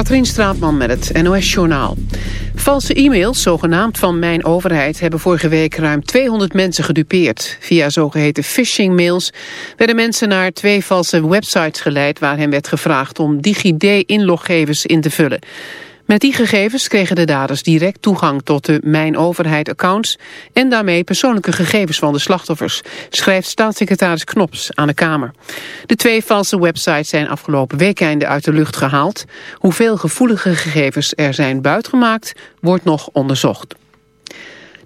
Katrien Straatman met het NOS-journaal. Valse e-mails, zogenaamd van Mijn Overheid... hebben vorige week ruim 200 mensen gedupeerd. Via zogeheten phishing-mails werden mensen naar twee valse websites geleid... waar hen werd gevraagd om DigiD-inloggevers in te vullen. Met die gegevens kregen de daders direct toegang tot de Mijn Overheid-accounts... en daarmee persoonlijke gegevens van de slachtoffers... schrijft staatssecretaris Knops aan de Kamer. De twee valse websites zijn afgelopen weekende uit de lucht gehaald. Hoeveel gevoelige gegevens er zijn buitgemaakt, wordt nog onderzocht.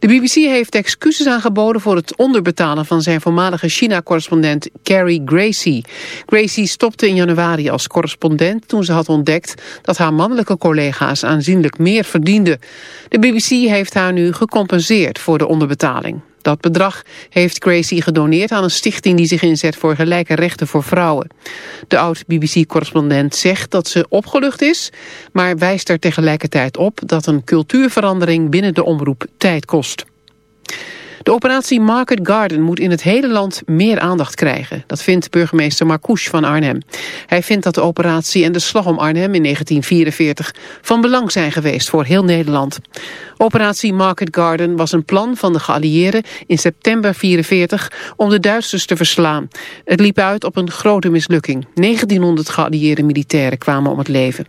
De BBC heeft excuses aangeboden voor het onderbetalen van zijn voormalige China-correspondent Carrie Gracie. Gracie stopte in januari als correspondent toen ze had ontdekt dat haar mannelijke collega's aanzienlijk meer verdienden. De BBC heeft haar nu gecompenseerd voor de onderbetaling. Dat bedrag heeft Gracie gedoneerd aan een stichting die zich inzet voor gelijke rechten voor vrouwen. De oud-BBC-correspondent zegt dat ze opgelucht is, maar wijst er tegelijkertijd op dat een cultuurverandering binnen de omroep tijd kost. De operatie Market Garden moet in het hele land meer aandacht krijgen. Dat vindt burgemeester Marcouch van Arnhem. Hij vindt dat de operatie en de slag om Arnhem in 1944 van belang zijn geweest voor heel Nederland. Operatie Market Garden was een plan van de geallieerden in september 1944 om de Duitsers te verslaan. Het liep uit op een grote mislukking. 1900 geallieerde militairen kwamen om het leven.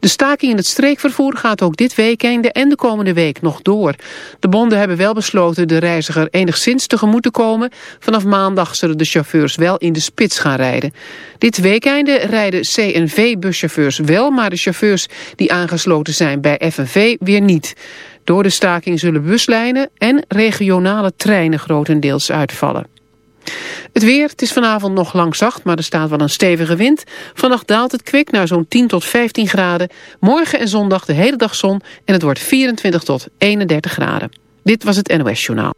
De staking in het streekvervoer gaat ook dit weekende en de komende week nog door. De bonden hebben wel besloten de reiziger enigszins tegemoet te komen. Vanaf maandag zullen de chauffeurs wel in de spits gaan rijden. Dit weekende rijden CNV-buschauffeurs wel, maar de chauffeurs die aangesloten zijn bij FNV weer niet. Door de staking zullen buslijnen en regionale treinen grotendeels uitvallen. Het weer, het is vanavond nog lang zacht, maar er staat wel een stevige wind. Vannacht daalt het kwik naar zo'n 10 tot 15 graden. Morgen en zondag de hele dag zon en het wordt 24 tot 31 graden. Dit was het NOS Journaal.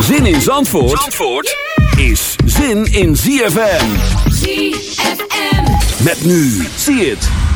Zin in Zandvoort, Zandvoort is zin in ZFM. ZFM. Met nu, zie het.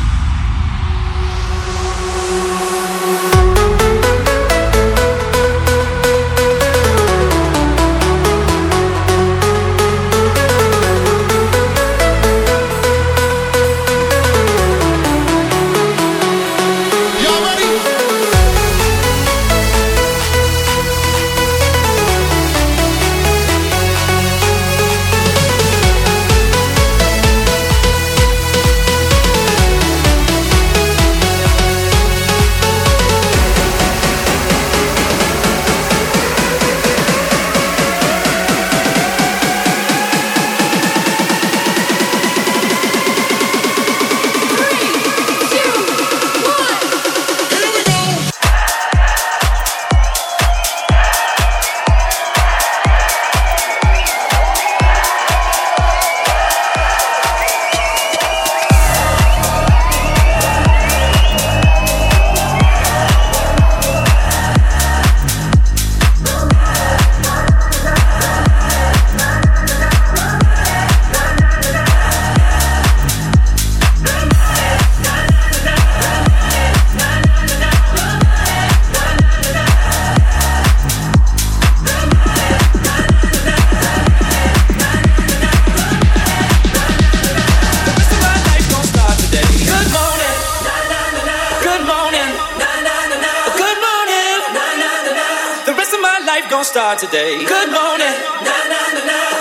Start today. Good morning.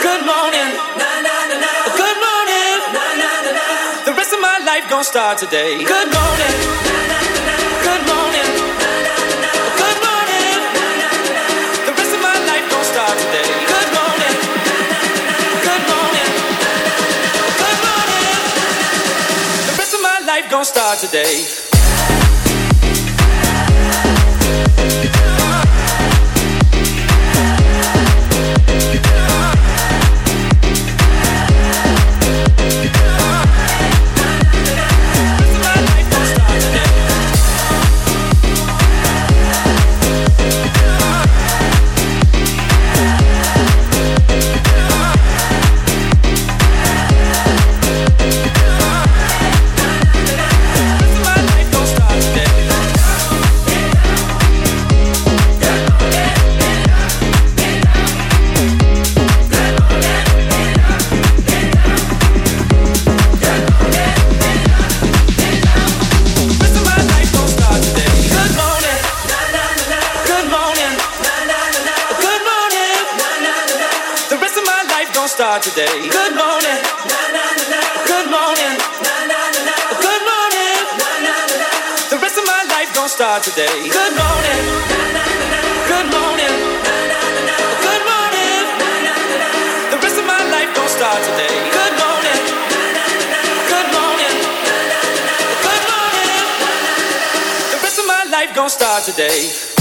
Good morning. Good morning. The rest of my life gonna start today. Good morning. Good morning. Good morning. The rest of my life gonna start today. Good morning. Good morning. Good morning. The rest of my life gonna start today. Today. Good morning. Good morning. Good morning. The rest of my life gonna start today. Good morning. Good morning. Good morning. The rest of my life gonna start today. Good morning. Good morning. Good morning. The rest of my life gonna start today.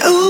Oh.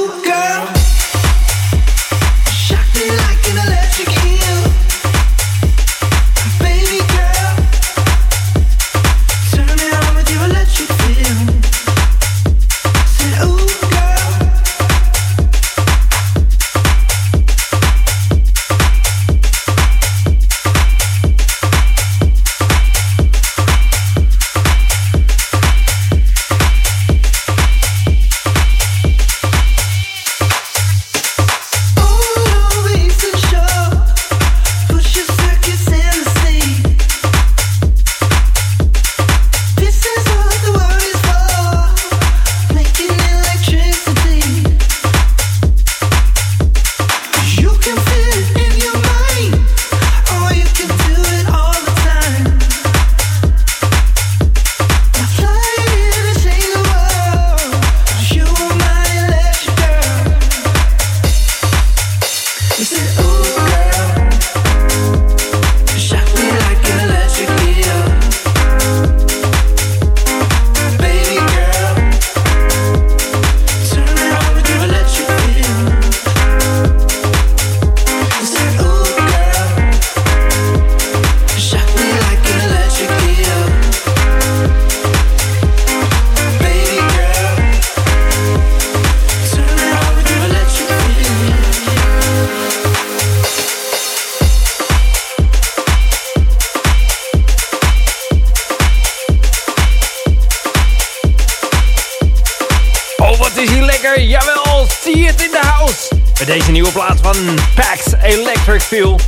Nieuwe plaat van Pax Electric Feel.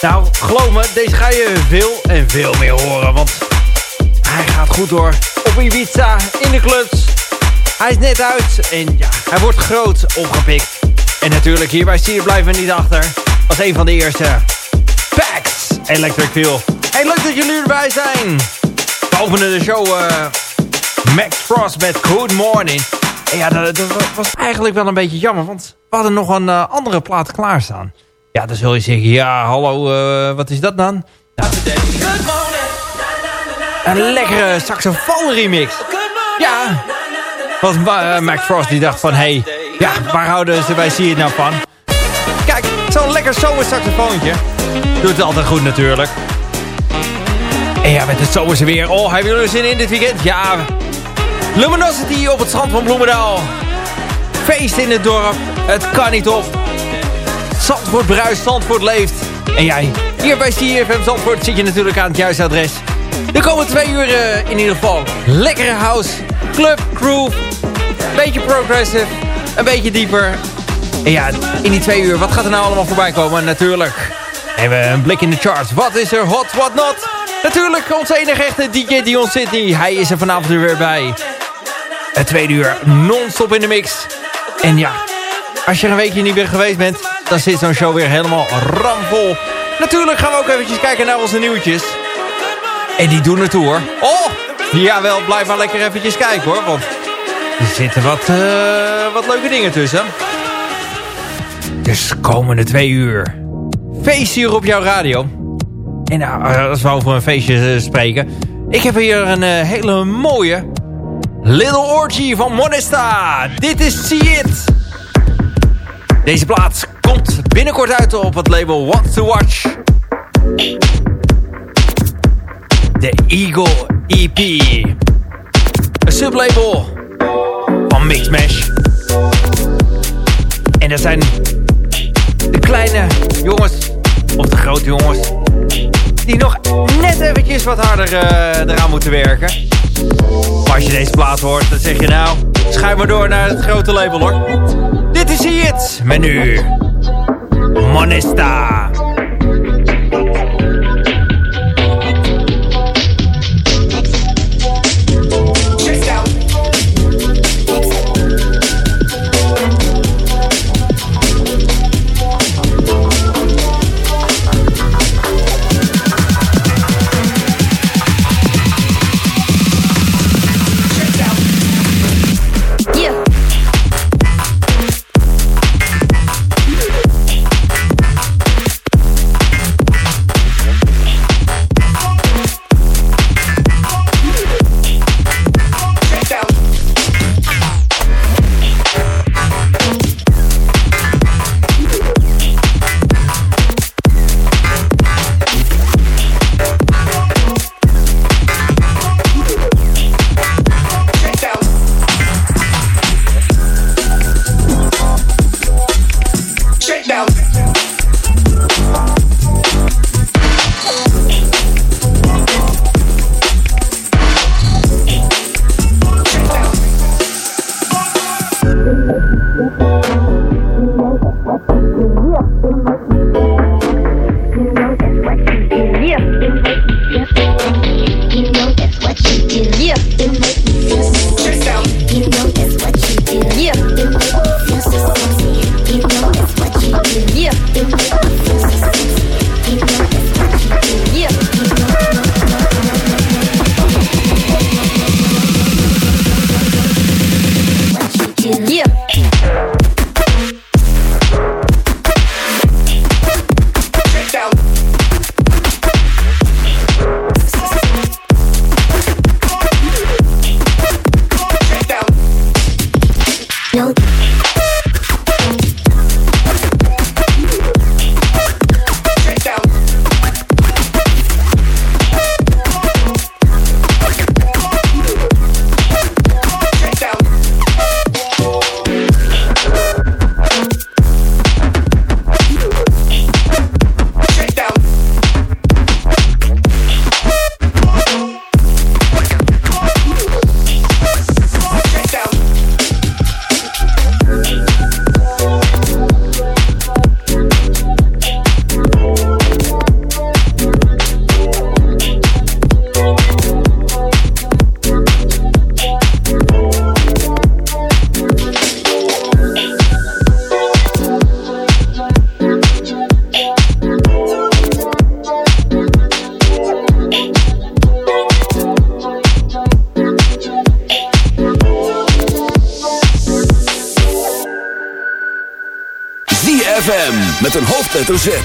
Nou, geloof me, deze ga je veel en veel meer horen. Want hij gaat goed door. Op Ibiza, in de clubs. Hij is net uit en ja, hij wordt groot opgepikt. En natuurlijk, hierbij zie je blijven niet achter. Als een van de eerste. Pax Electric Feel. Hey, leuk dat jullie erbij zijn. We openen de show... Uh, Max Frost met Good Morning. En ja, dat, dat, was eigenlijk wel een beetje jammer, want we hadden nog een uh, andere plaat klaarstaan. Ja, dan zul je zeggen, ja, hallo, uh, wat is dat dan? Een lekkere saxofoon remix. Ja, want uh, Max Frost die dacht van, hé, hey, ja, waar houden ze bij het nou van? Kijk, zo'n lekker zomer saxofoontje. Doet het altijd goed natuurlijk. En ja, met het zomerse weer. Oh, hebben jullie zin in dit weekend? Ja, Luminosity op het strand van Bloemendaal. Feest in het dorp. Het kan niet op. Zandvoort bruist, Zandvoort leeft. En jij, hier bij CFM Zandvoort zit je natuurlijk aan het juiste adres. De komende twee uur uh, in ieder geval. Lekkere house, club, groove. Beetje progressive, een beetje dieper. En ja, in die twee uur, wat gaat er nou allemaal voorbij komen? Natuurlijk hebben we een blik in de charts. Wat is er hot, wat not? Natuurlijk onze enige echte DJ Dion City. Hij is er vanavond weer bij. Het tweede uur non-stop in de mix. En ja, als je een weekje niet meer geweest bent... dan zit zo'n show weer helemaal ramvol. Natuurlijk gaan we ook eventjes kijken naar onze nieuwtjes. En die doen het hoor. Oh, jawel, blijf maar lekker eventjes kijken hoor. Want er zitten wat, uh, wat leuke dingen tussen. Dus komende twee uur. Feest hier op jouw radio. En nou, als we over een feestje uh, spreken. Ik heb hier een hele mooie Little Orgy van Monesta. Dit is See It. Deze plaat komt binnenkort uit op het label What to Watch. De Eagle EP. Een sublabel van Mixmash. En dat zijn de kleine jongens, of de grote jongens... die nog net eventjes wat harder uh, eraan moeten werken. Als je deze plaat hoort, dan zeg je nou... schuif maar door naar het grote label hoor. Dit is het met nu... Monesta. Yes, hoofdletter Z.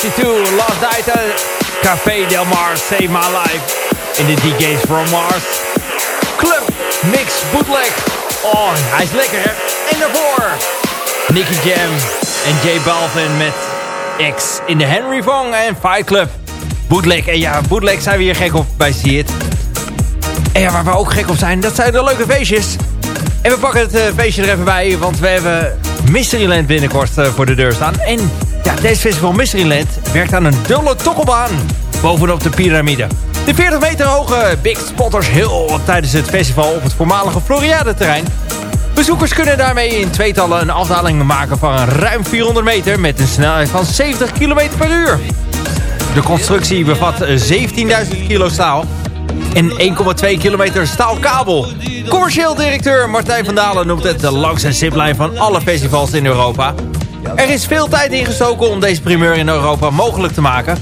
52. Last at Café Del Mar, Save My Life. In de DJ's from Mars. Club Mix Bootleg. Oh, hij is lekker hè. En daarvoor Nicky Jam en J Balvin met X in de Henry Vong en Fight Club. Bootleg. En ja, bootleg zijn we hier gek op bij See It. En ja, waar we ook gek op zijn, dat zijn de leuke feestjes. En we pakken het eh, feestje er even bij, want we hebben Mysteryland binnenkort eh, voor de deur staan. En deze festival Mysteryland werkt aan een dulle tokkelbaan bovenop de piramide. De 40 meter hoge Big Spotters Hill tijdens het festival op het voormalige Floriade-terrein. Bezoekers kunnen daarmee in tweetallen een afdaling maken van ruim 400 meter met een snelheid van 70 km per uur. De constructie bevat eh, 17.000 kilo staal en 1,2 kilometer staalkabel. Commercieel directeur Martijn van Dalen noemt het de langste zipline van alle festivals in Europa. Er is veel tijd ingestoken om deze primeur in Europa mogelijk te maken.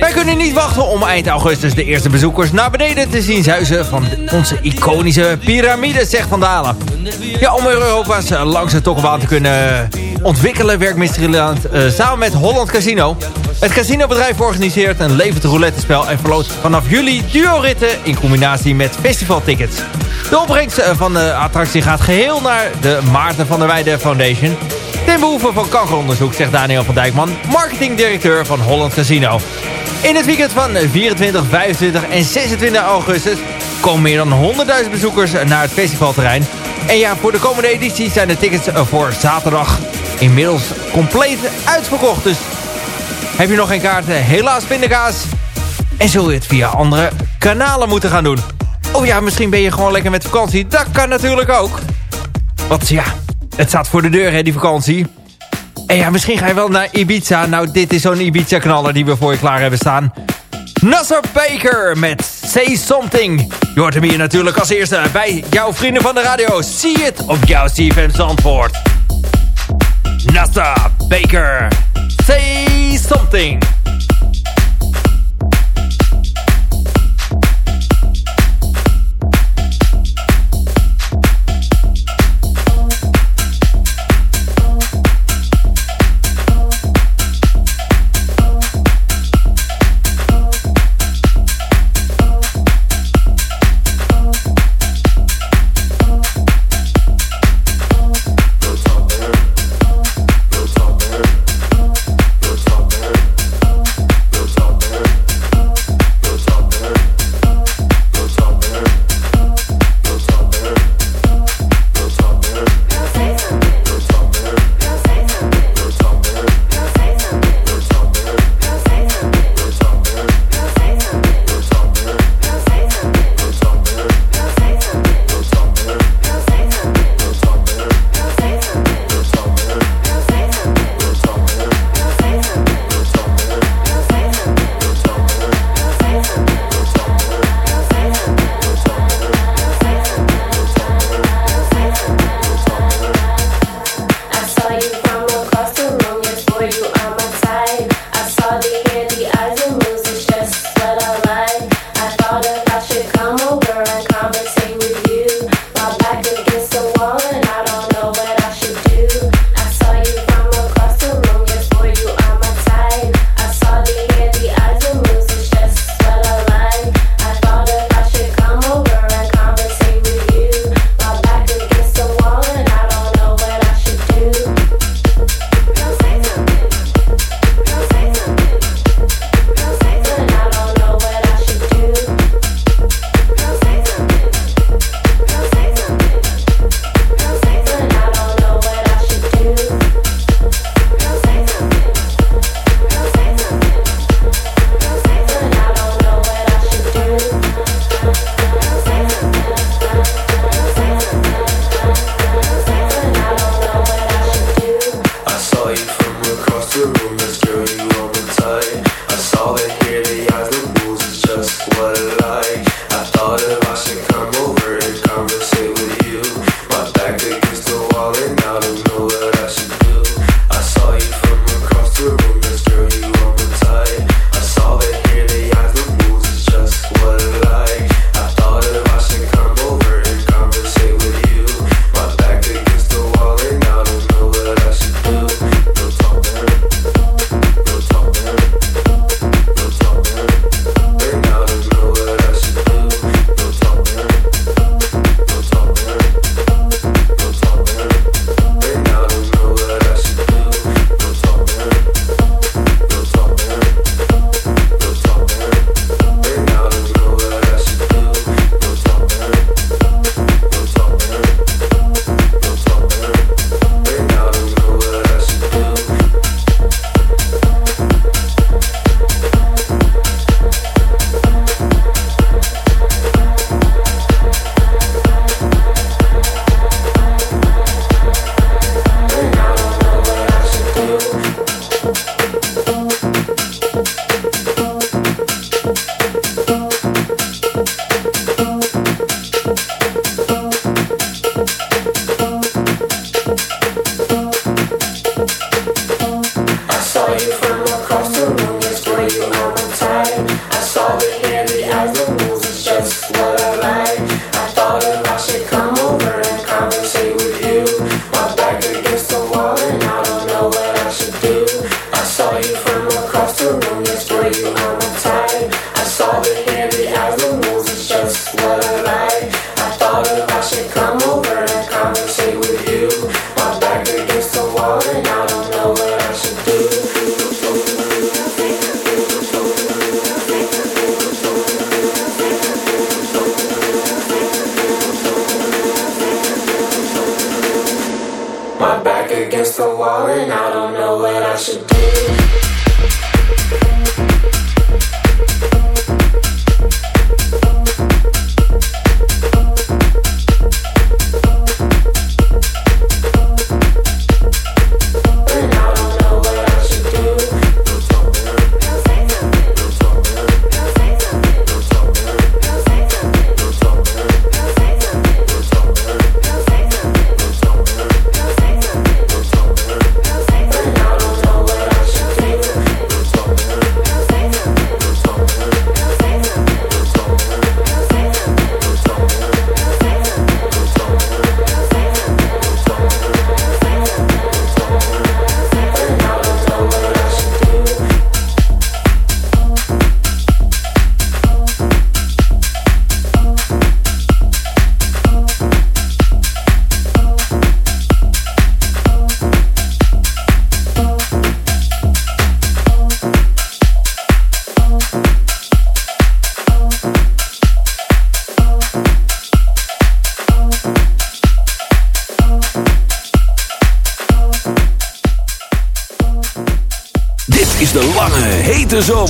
Wij kunnen niet wachten om eind augustus de eerste bezoekers naar beneden te zien zuizen van onze iconische piramide, zegt Van Dalen. Ja, om Europa's langste tokkelbaan te kunnen ontwikkelen werkt Mysteryland uh, samen met Holland Casino. Het casinobedrijf organiseert een levend roulette-spel en verloopt vanaf juli duo-ritten in combinatie met festivaltickets. De opbrengst eh, van de attractie gaat geheel naar de Maarten van der Weijden Foundation. Ten behoeve van kankeronderzoek, zegt Daniel van Dijkman, marketingdirecteur van Holland Casino. In het weekend van 24, 25 en 26 augustus komen meer dan 100.000 bezoekers naar het festivalterrein. En ja, voor de komende editie zijn de tickets voor zaterdag inmiddels compleet uitverkocht. Dus heb je nog geen kaarten? Helaas pindakaas. En zul je het via andere kanalen moeten gaan doen. Oh ja, misschien ben je gewoon lekker met vakantie. Dat kan natuurlijk ook. Want ja, het staat voor de deur hè, die vakantie. En ja, misschien ga je wel naar Ibiza. Nou, dit is zo'n Ibiza-knaller die we voor je klaar hebben staan. Nasser Baker met Say Something. Je hoort hem hier natuurlijk als eerste bij jouw vrienden van de radio. Zie het op jouw CFM Zandvoort. Nasser Baker. Say Something.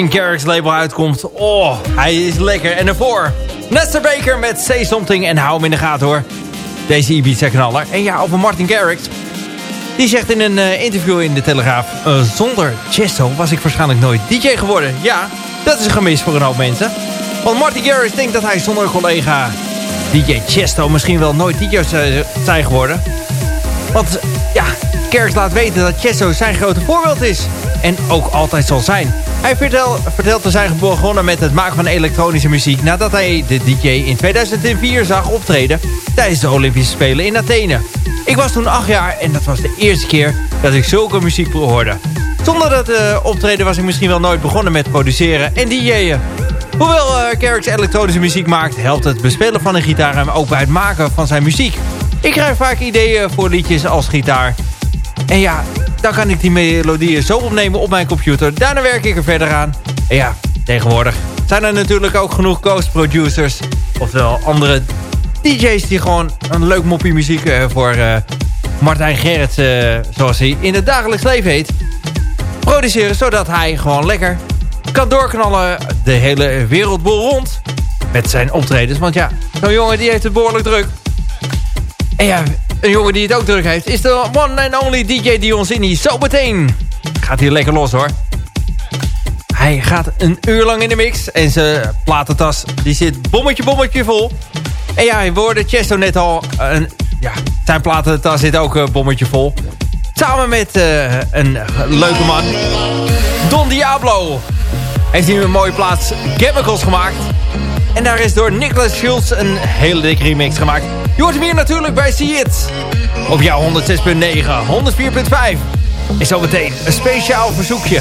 16 Garrix label uitkomt. Oh, hij is lekker. En ervoor. Nestor Baker met Say Something en hou hem in de gaten hoor. Deze Ibiza-knaller. En ja, over Martin Garrix. Die zegt in een eh, interview in De Telegraaf... Eh, zonder Chesto was ik waarschijnlijk nooit DJ geworden. Ja, dat is een gemis voor een hoop mensen. Want Martin Garrix denkt dat hij zonder collega DJ Chesto... misschien wel nooit DJ eh, zijn geworden. Want ja, Garrix laat weten dat Chesto zijn grote voorbeeld is en ook altijd zal zijn. Hij vertel, vertelt te zijn begonnen met het maken van elektronische muziek... nadat hij de DJ in 2004 zag optreden tijdens de Olympische Spelen in Athene. Ik was toen acht jaar en dat was de eerste keer dat ik zulke muziek hoorde. Zonder dat uh, optreden was ik misschien wel nooit begonnen met produceren en DJ'en. Hoewel uh, Carrick's elektronische muziek maakt... helpt het bespelen van een gitaar hem ook bij het maken van zijn muziek. Ik krijg vaak ideeën voor liedjes als gitaar. En ja, dan kan ik die melodieën zo opnemen op mijn computer. Daarna werk ik er verder aan. En ja, tegenwoordig zijn er natuurlijk ook genoeg ghost producers. Oftewel andere DJ's die gewoon een leuk moppie muziek uh, voor uh, Martijn Gerrits, uh, zoals hij in het dagelijks leven heet, produceren. Zodat hij gewoon lekker kan doorknallen de hele wereldbol rond met zijn optredens. Want ja, zo'n jongen die heeft het behoorlijk druk. En ja, een jongen die het ook druk heeft is de one and only DJ Dion Zinni. Zo meteen gaat hij lekker los hoor. Hij gaat een uur lang in de mix en zijn platentas die zit bommetje bommetje vol. En ja, we hoorden Chesto net al. Een, ja, zijn platentas zit ook een bommetje vol. Samen met uh, een leuke man. Don Diablo. Heeft hij een mooie plaats Chemicals gemaakt. En daar is door Nicholas Schultz een hele dikke remix gemaakt. Je hoort hem hier natuurlijk bij See It. Op jouw 106.9, 104.5. Is zo meteen een speciaal verzoekje.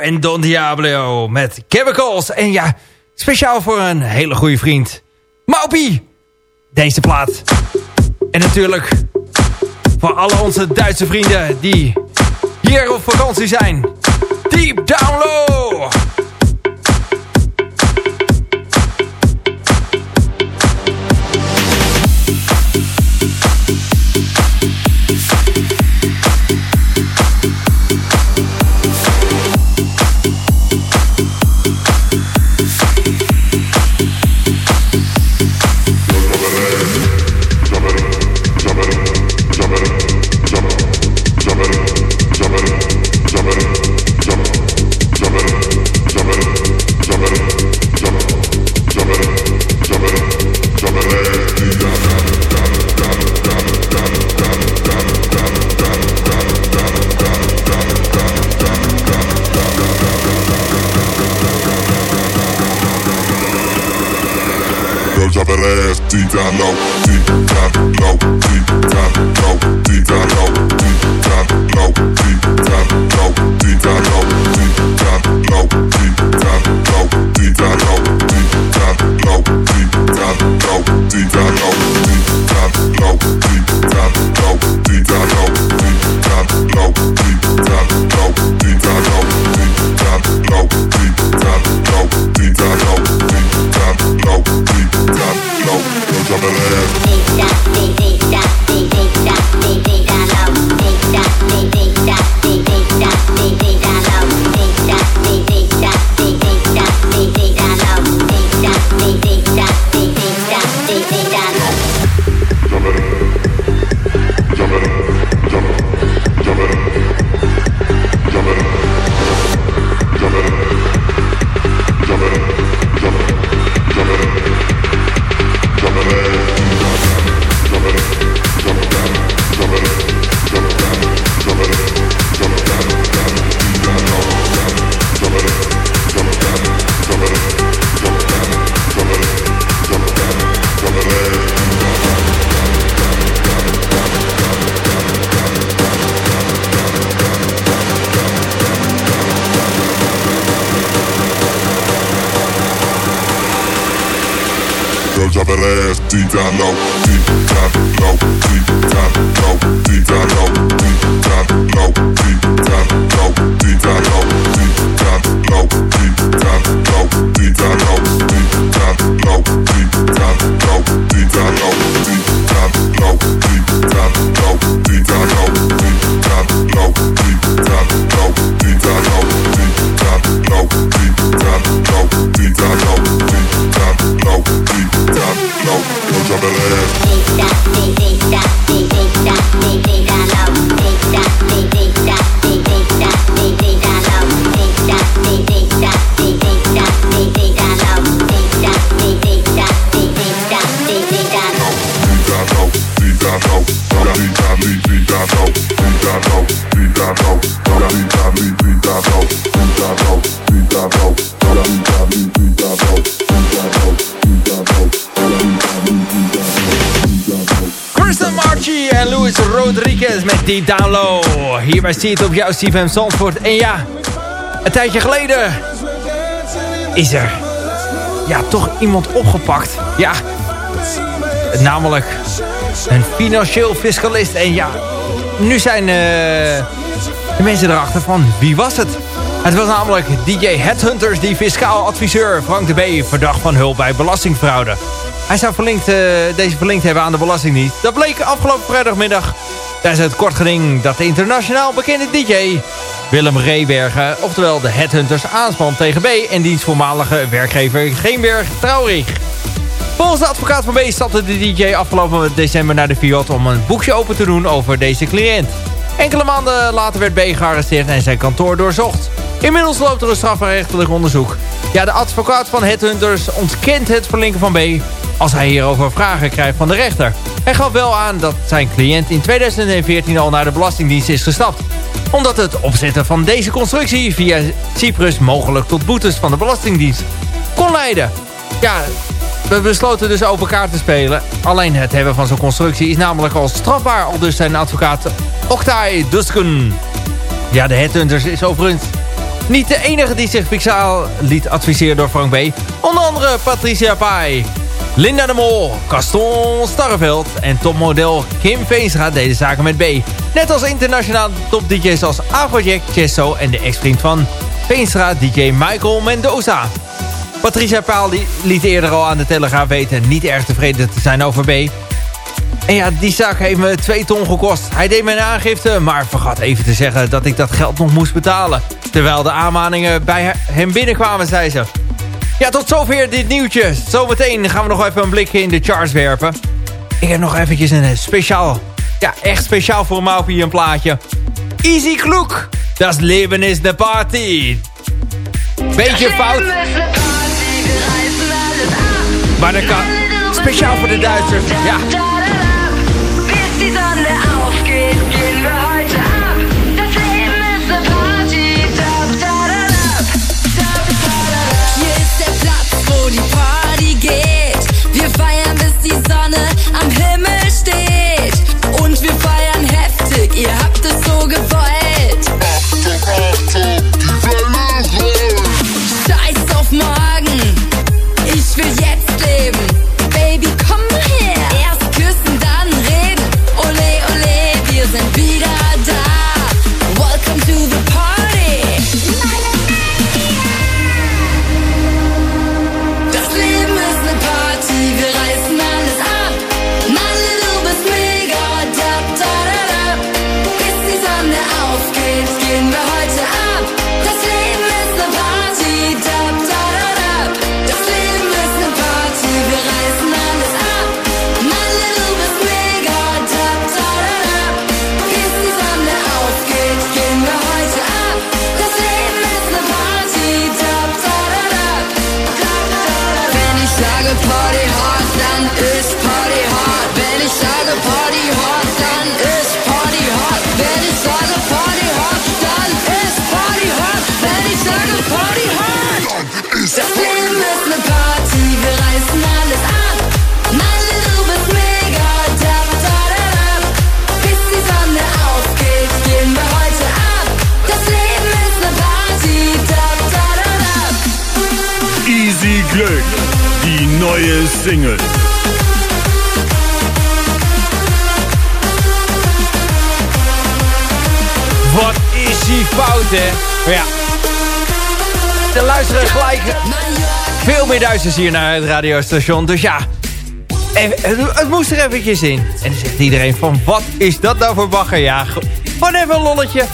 En Don Diablo met Chemicals. En ja, speciaal voor een hele goede vriend. Maupie! Deze plaat. En natuurlijk voor alle onze Duitse vrienden die hier op vakantie zijn. Deep Down down low, down low, Deep Down Low. Hierbij zie je het op jouw CFM Zandvoort. En ja, een tijdje geleden is er ja, toch iemand opgepakt. Ja, namelijk een financieel fiscalist. En ja, nu zijn eh, de mensen erachter van wie was het? Het was namelijk DJ Headhunters die fiscaal adviseur Frank de B. verdacht van hulp bij belastingfraude. Hij zou verlinkt, eh, deze verlinkt hebben aan de Belastingdienst. Dat bleek afgelopen vrijdagmiddag tijdens het kortgeding dat de internationaal bekende DJ Willem Reebergen, oftewel de Headhunters, aanspan tegen B en diens voormalige werkgever Geenberg Traurig. Volgens de advocaat van B stapte de DJ afgelopen december naar de Fiat om een boekje open te doen over deze cliënt. Enkele maanden later werd B gearresteerd en zijn kantoor doorzocht. Inmiddels loopt er een strafrechtelijk onderzoek. Ja, de advocaat van Headhunters ontkent het verlinken van B als hij hierover vragen krijgt van de rechter. Hij gaf wel aan dat zijn cliënt in 2014 al naar de Belastingdienst is gestapt. Omdat het opzetten van deze constructie via Cyprus mogelijk tot boetes van de Belastingdienst kon leiden. Ja, we besloten dus open kaart te spelen. Alleen het hebben van zo'n constructie is namelijk al strafbaar. Al dus zijn advocaat Oktay Duskun. Ja, de Headhunters is overigens niet de enige die zich fixaal liet adviseren door Frank B. Onder andere Patricia Pai, Linda de Mol, Gaston Starreveld en topmodel Kim Veenstra deden zaken met B. Net als internationaal top-dj's als Afrojack, Chesto en de ex-vriend van Veenstra, DJ Michael Mendoza. Patricia Paal liet eerder al aan de Telegraaf weten niet erg tevreden te zijn over B. En ja, die zaak heeft me 2 ton gekost. Hij deed mijn aangifte, maar vergat even te zeggen dat ik dat geld nog moest betalen. Terwijl de aanmaningen bij hem binnenkwamen, zei ze. Ja, tot zover dit nieuwtje. Zometeen gaan we nog even een blikje in de charts werpen. Ik heb nog eventjes een speciaal, ja, echt speciaal voor Maupie een plaatje. Easy Kloek, das Leben is de party. Beetje fout. Maar dat kan. Speciaal voor de Duitsers, ja. Single. Wat is die fout, hè? Ja. Er luisteren gelijk veel meer Duitsers hier naar het radiostation. Dus ja, en het, moest er eventjes in. En dan zegt iedereen van, wat is dat nou voor bagger? Ja, ge- gewoon even een lolletje.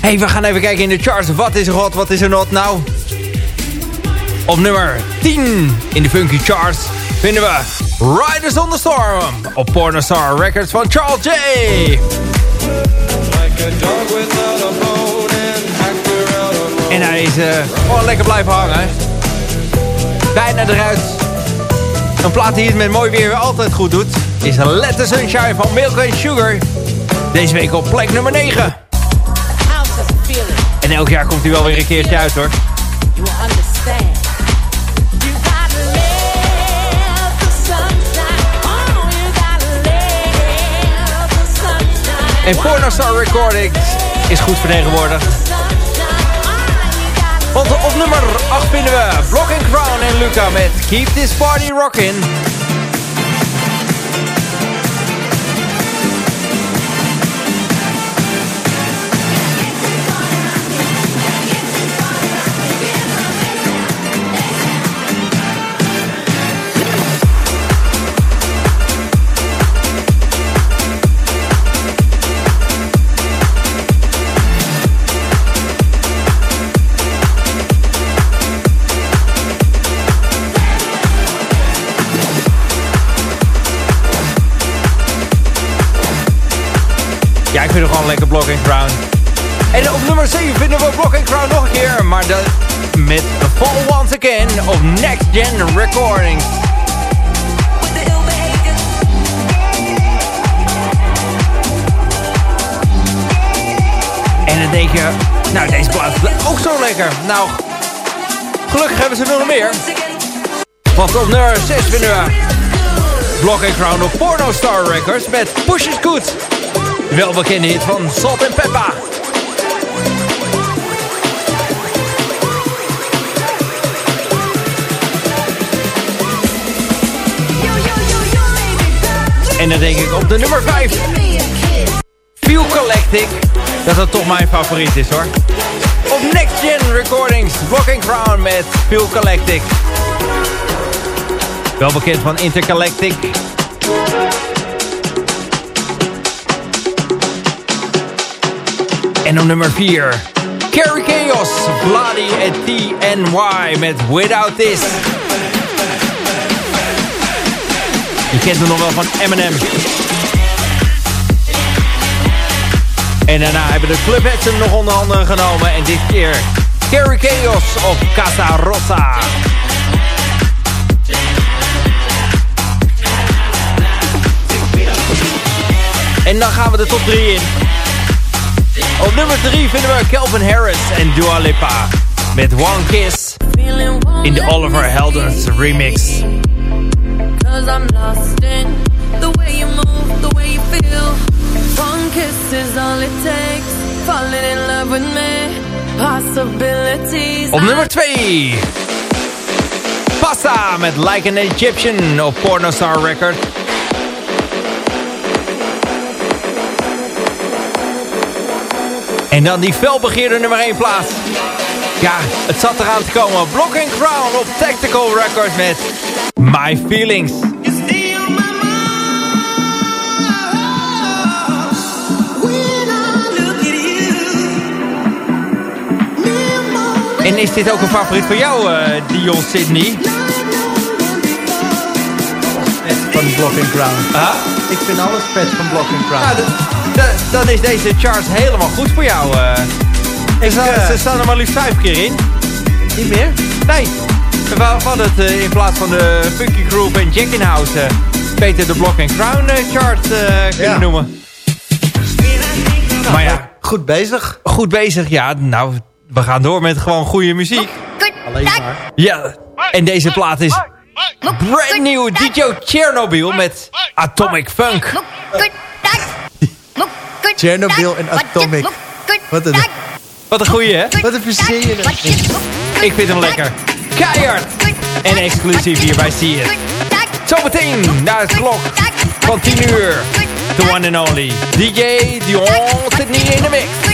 Hey, we gaan even kijken in de charts. Wat is hot, wat is er not? Nou, op nummer 10 in de Funky Charts vinden we Riders on the Storm. Op Pornostar Records van Charles J. En hij is eh, gewoon lekker blijven hangen. Bijna eruit. Een plaat die het met mooi weer altijd goed doet... is Let the Sunshine van Milk and Sugar. Deze week op plek nummer 9. En elk jaar komt hij wel weer een keertje uit hoor. En Pornostar Recordings is goed vertegenwoordigd. Want op nummer 8 vinden we Blocking Crown en Luca met Keep This Party Rockin'. Lekker Blocking Crown. En op nummer 7 vinden we Blocking Crown nog een keer. Maar de, met Fall Once Again op Next Gen Recordings. En dan denk je, nou deze plaat is ook zo lekker. Nou, gelukkig hebben ze nog meer. Want op nummer 6 vinden we Blocking Crown op Porno Star Records met Push Is Good. De welbekende van Salt and Peppa. En dan denk ik op de nummer 5. Feel Collectic. Dat dat toch mijn favoriet is hoor. Op Next Gen Recordings. Blocking Crown met Feel Collectic. Wel bekend van Intergalactic. En op nummer 4. Carrie Chaos, Bloody at TNY met Without This. Je kent hem nog wel van Eminem. En daarna hebben de Clubheads hem nog onder andere genomen. En dit keer Carrie Chaos op Casa Rosa. En dan gaan we de top 3 in. Op nummer 3 vinden we Calvin Harris en Dua Lipa. Met One Kiss in de Oliver Heldens remix. Cause I'm lost in the way you move, the way you feel. One kiss is all it takes. Falling in love with me. Possibilities. Op nummer 2. Passa met Like an Egyptian op Pornostar Record. En dan die felbegeerde nummer 1 plaats. Ja, het zat eraan te komen. Block and Crown op Tactical Records met My Feelings. En is dit ook een favoriet van jou, eh, Dion Sydney? Van Blocking Crown. Ah? Ik vind alles vet van Blocking Crown. Nou, dan is deze charts helemaal goed voor jou. eh. Er staan- eh, Ze staan er maar liefst vijf keer in. Niet meer? Nee. We hadden het eh, in plaats van de Funky Group en Jack in House... eh, beter de Block and Crown eh, chart eh, kunnen Ja. noemen. Maar ja, Goed bezig. goed bezig. Ja, nou, we gaan door met gewoon goede muziek. Alleen maar. Ja, en deze plaat is brand new DJ Chernobyl met Atomic Funk. Chernobyl en Atomic. Wat een, Wat een goeie, hè? wat een verzin je nou? Ik vind hem lekker. Keihard. En exclusief hier bij See It. Zometeen, na de klok van 10 uur. The one and only DJ Dion Sydney in de mix.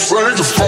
afraid of